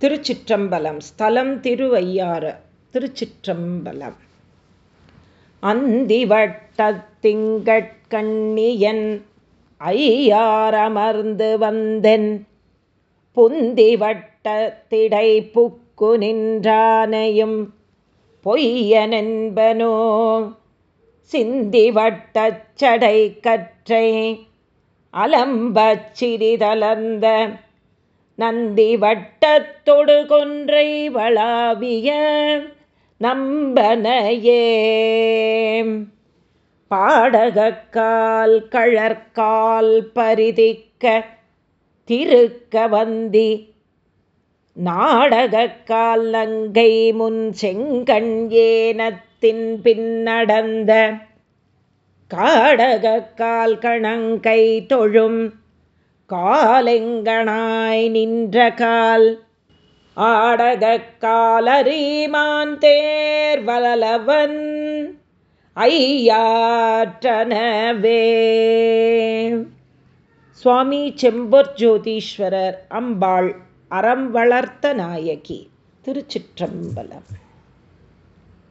திருச்சிற்றம்பலம் ஸ்தலம் திருவையாறு திருச்சிற்றம்பலம். அந்திவட்டத்திங்கட்கண்ணியன் ஐயாரமர்ந்து வந்தென். புந்திவட்டத்திடை புக்கு நின்றானையும் பொய்யனென்பனோ? சிந்திவட்டச்சடை கற்றை அலம்பச் சிறிதளர்ந்த நந்தி வட்டத்தொடு கொன்றை வளாவிய நம்பனையே. பாடகக்கால் கழற்கால் பரிதிக்க திருக்க வந்தி. நாடகக்கால் நங்கை முன் செங்கண் ஏனத்தின் பின்னடந்த காடகக்கால் கணங்கை தொழும் காலெங்கனாய் நின்ற கால். ஆடக காலரீமான் தேர் வலலவன் ஐயாற்றனவே. சுவாமி செம்பொர் ஜோதீஸ்வரர் அம்பாள் அறம் வளர்த்த நாயகி திருச்சிற்றம்பலம்.